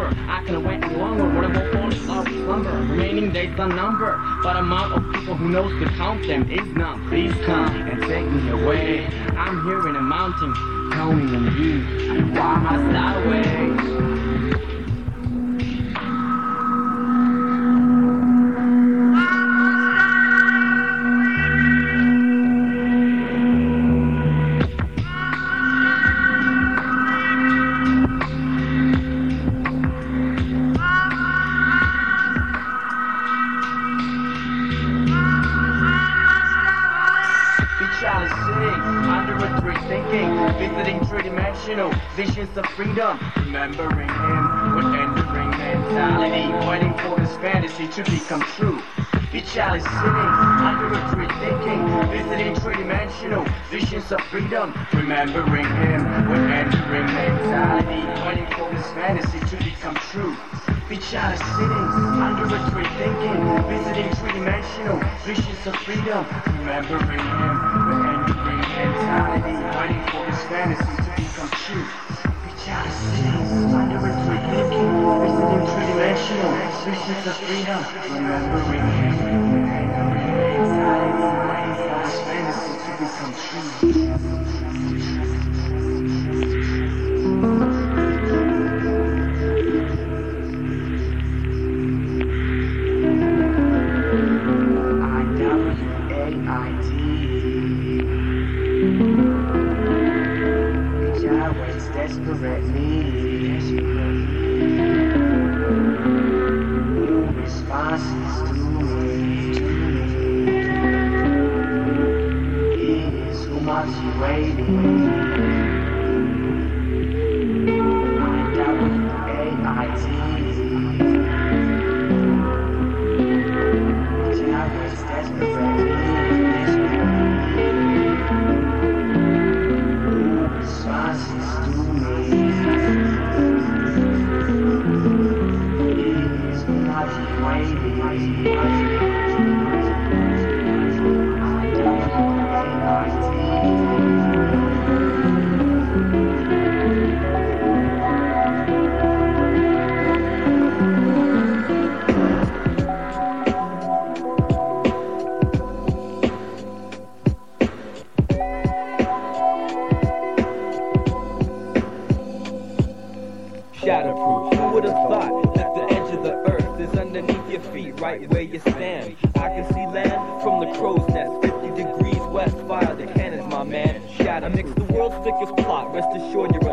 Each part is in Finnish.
I can wait no longer. What about falling off slumber? Remaining days unnumbered. But amount of people who knows to count them is none. Please come and take me away. I'm here in a mountain, counting on you. Why must I wait? Freedom, remembering him with entering mentality, waiting for this fantasy to become true. Be challenge sitting under a tree thinking, visiting three-dimensional visions of freedom, remembering him with entering mentality, waiting for this fantasy to become true. Be challenge sitting under a tree thinking, visiting three-dimensional visions of freedom, remembering him with entering mentality, Hum. Shatter mix the world's thickest plot. Rest assured you're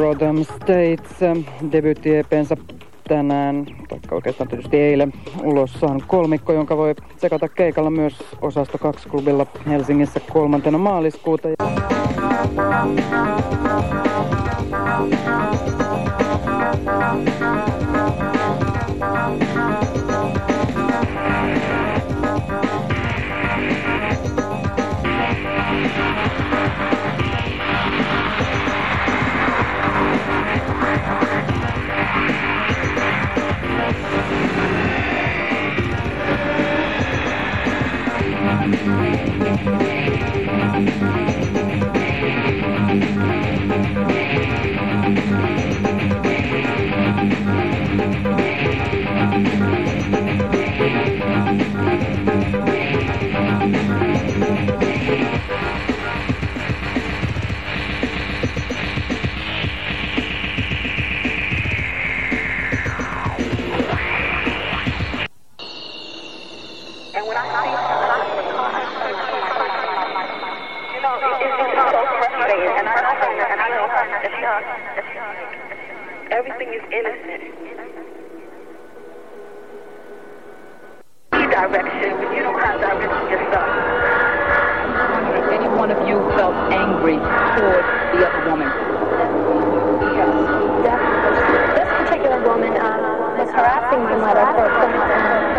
Brotham States debyytti-EPnsä tänään, tai oikeastaan tietysti eilen, ulossaan kolmikko, jonka voi sekata keikalla myös osasto 2 klubilla Helsingissä kolmantena maaliskuuta. Everything is innocent. Direction, but you don't have direction yourself. Has any one of you felt angry toward the other woman? Yes. This particular woman um, was harassing my mother for some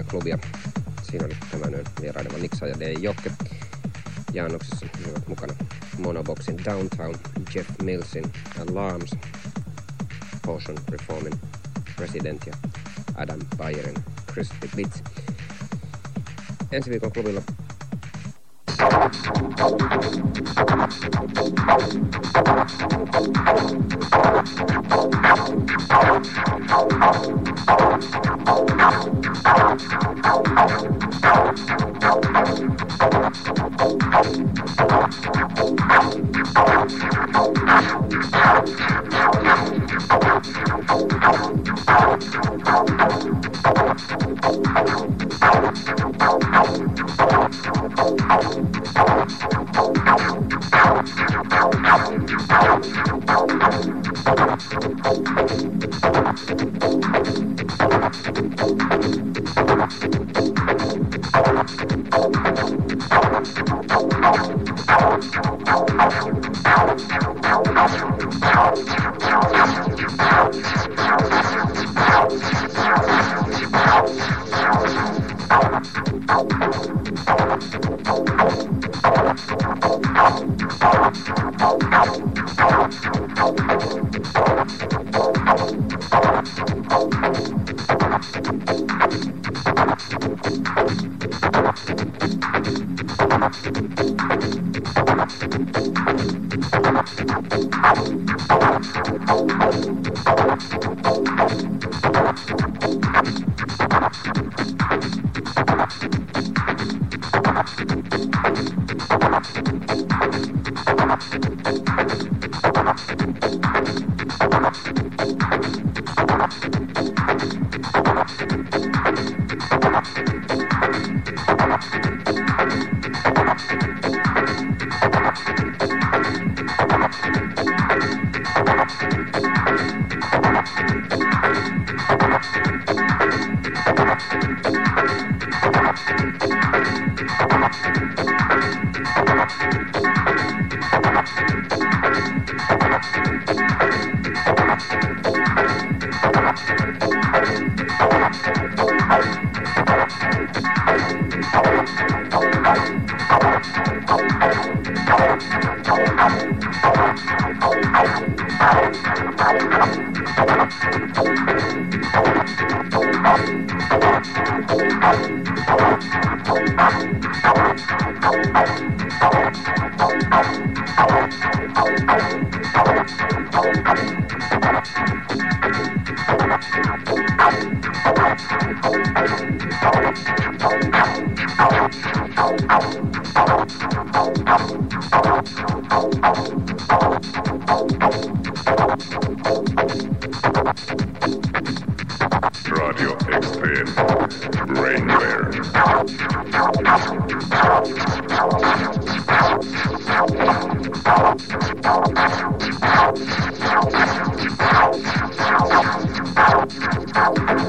Radimafia klubia. Siinä oli tämän yön vieraileva Niksa ja D. Jokke. Jaannoksessa olivat mukana Monoboxin Downtown, Jeff Millsin Alarms, Potion Reformin President ja Adam Bayerin Crispy Blitz. Ensi viikon klubilla Radio out.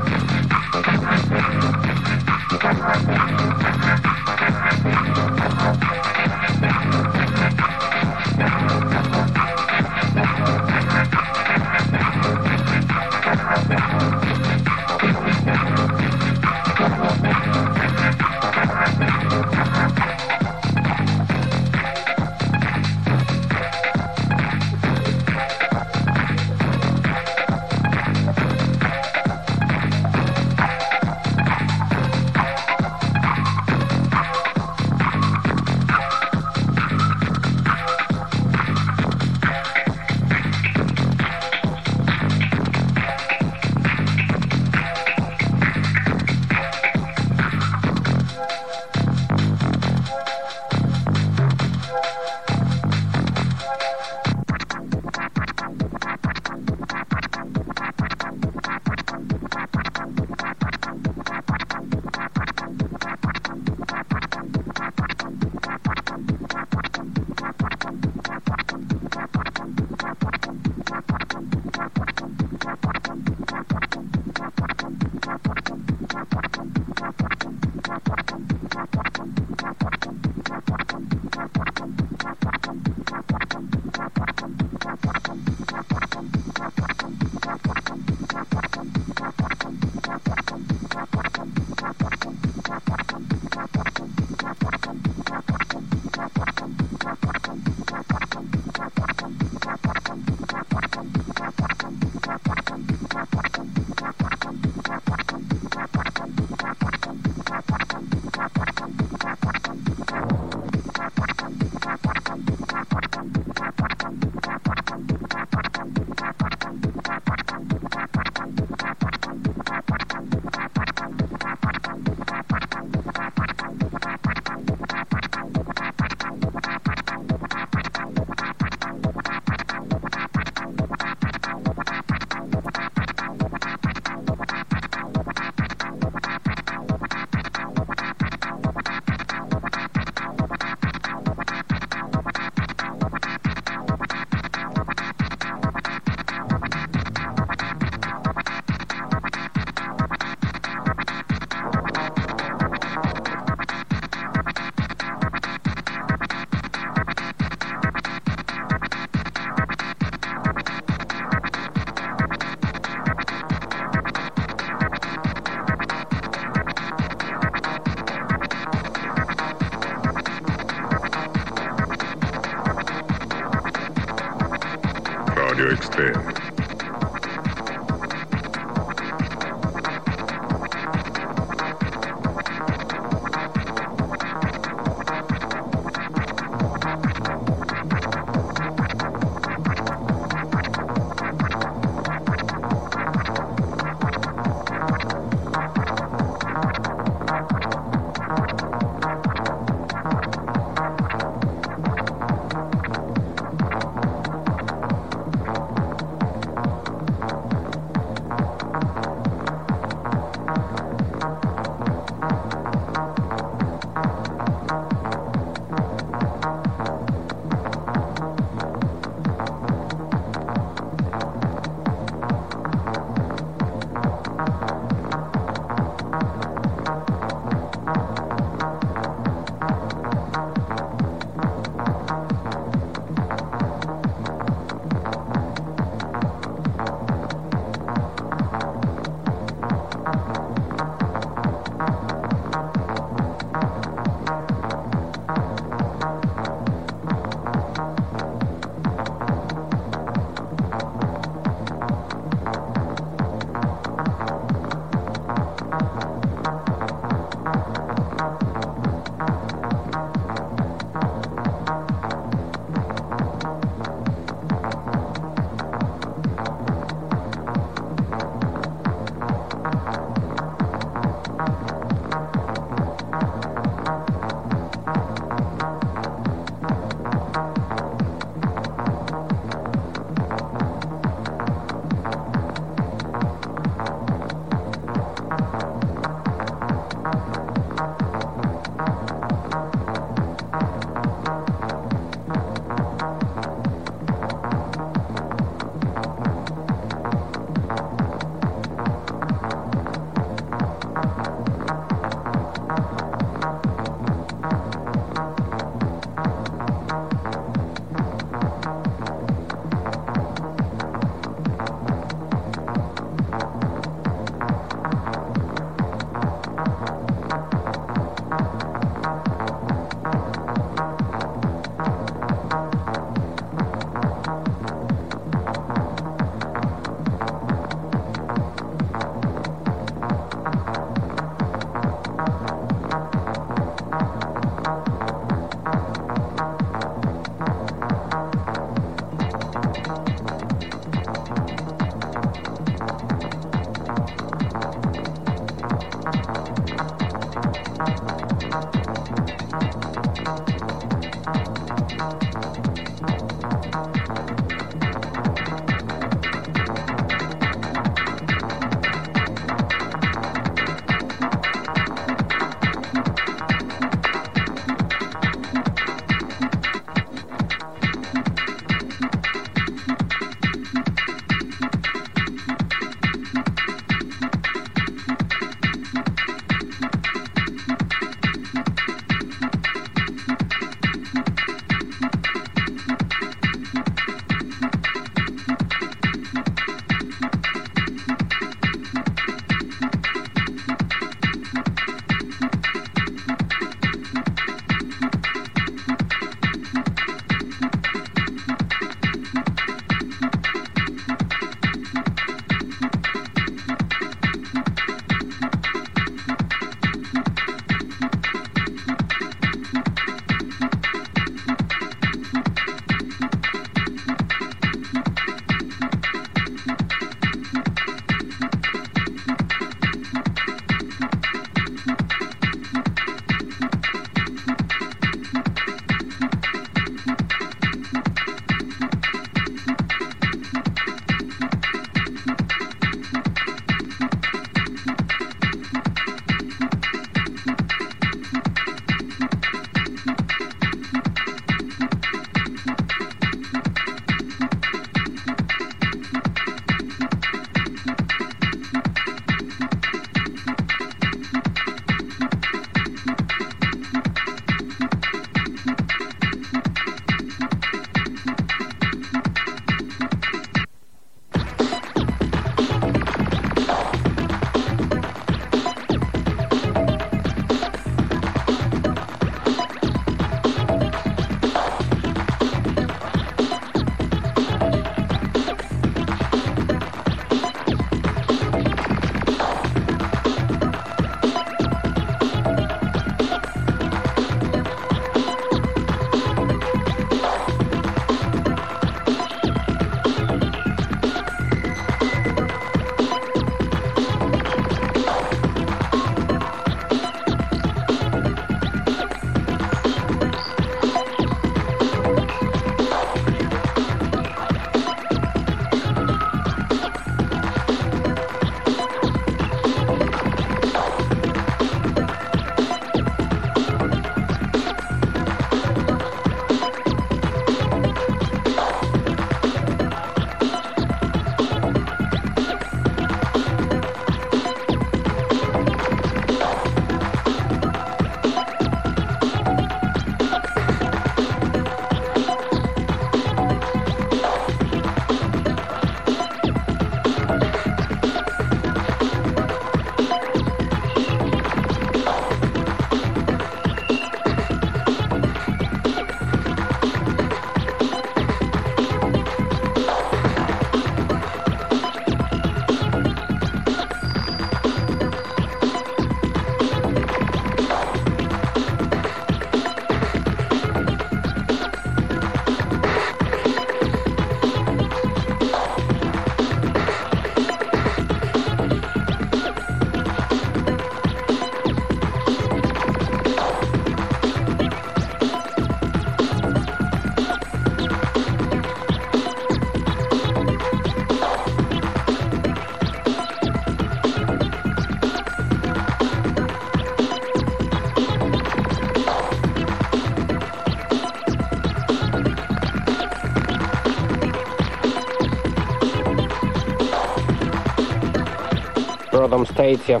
Rodham States ja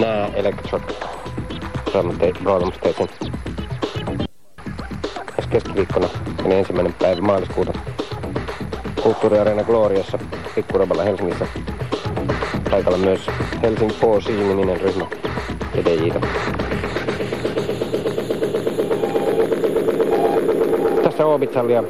nää Electric Rodham Statesin tässä keskiviikkona, eli ensimmäinen päivä maaliskuuta Kulttuuriareena Gloriassa Pikkuraballa Helsingissä. Paikalla myös Helsing 4C-niminen ryhmä EDJitä. Tässä Orbital ja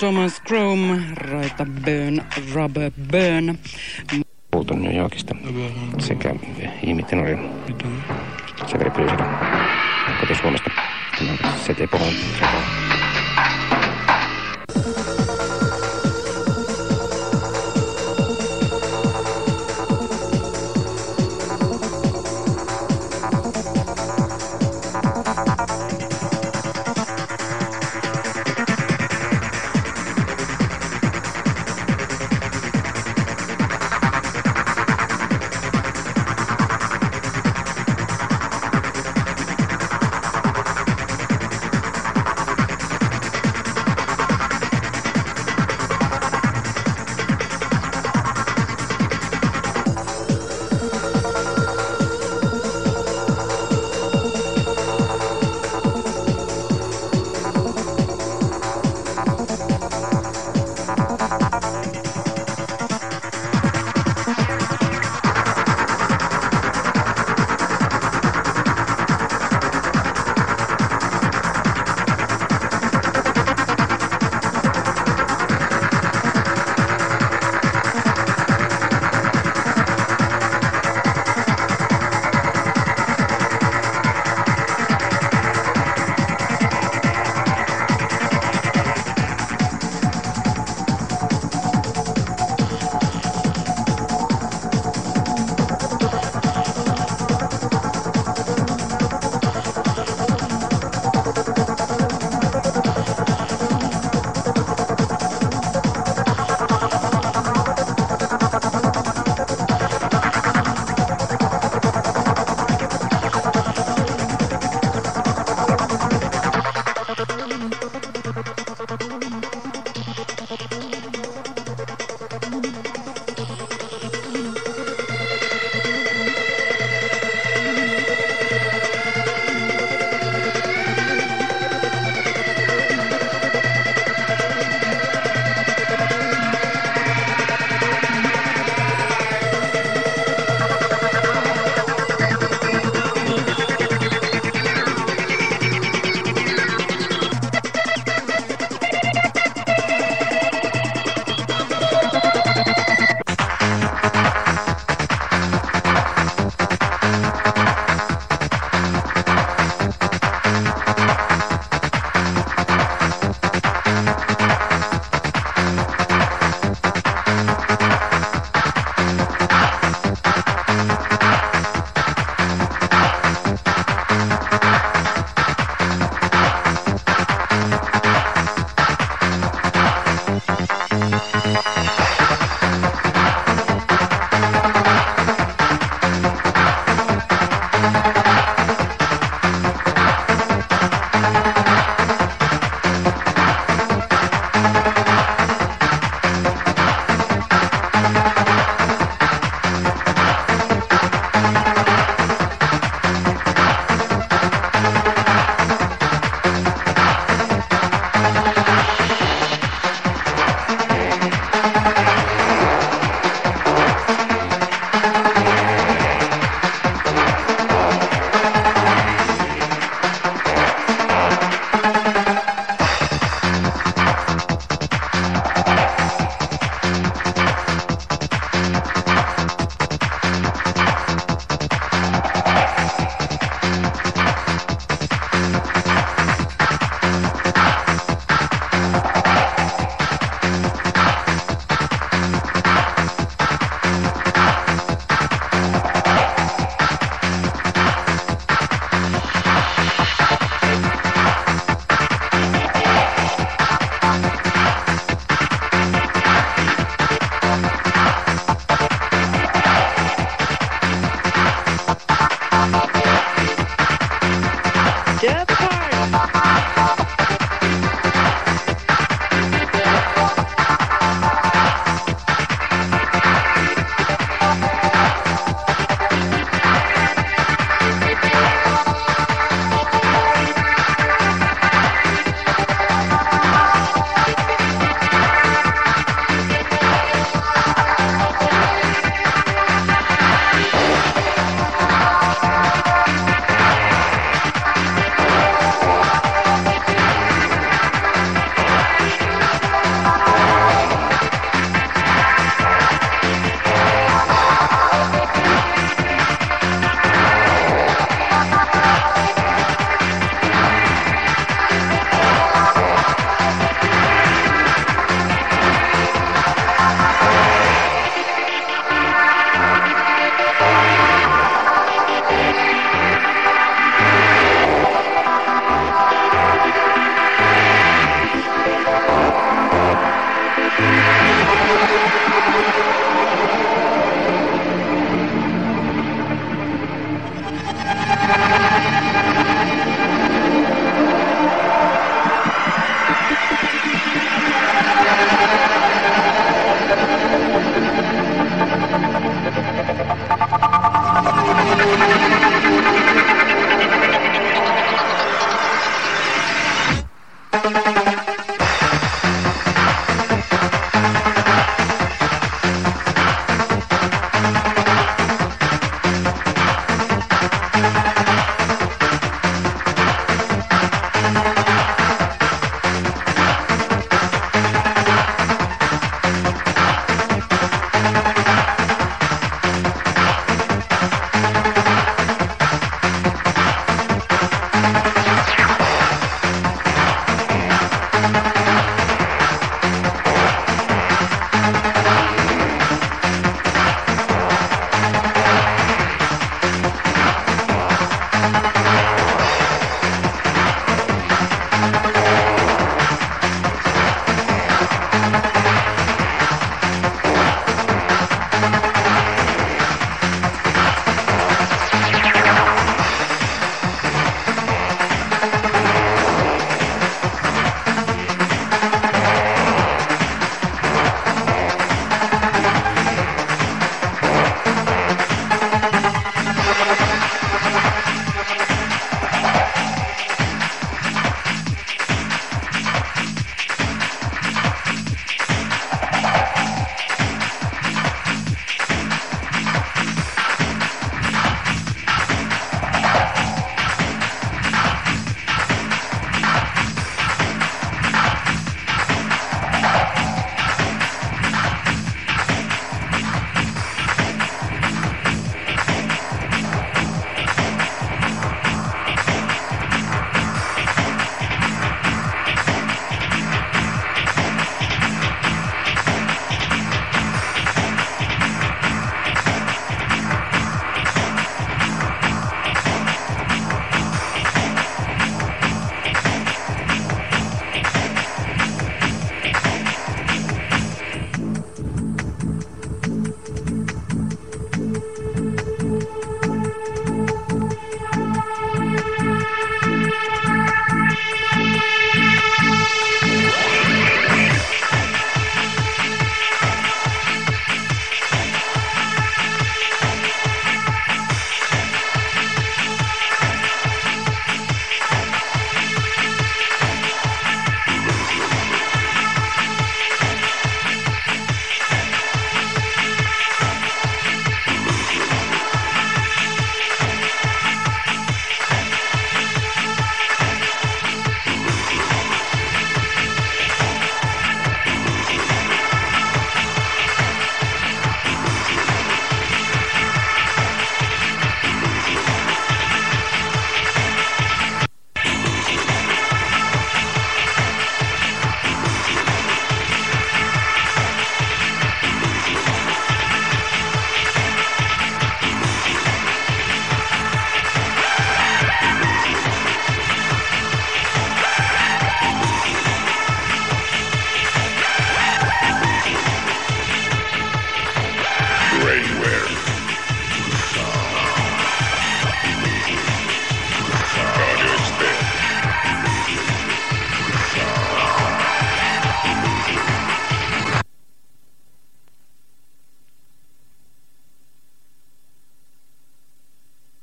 Thomas Chrome, Raita Burn, Rubber Burn. Kuultu New Yorkista sekä Jimmy Tenorin Severi Pyysilä koti Suomesta. Tämä on Sete Pohon.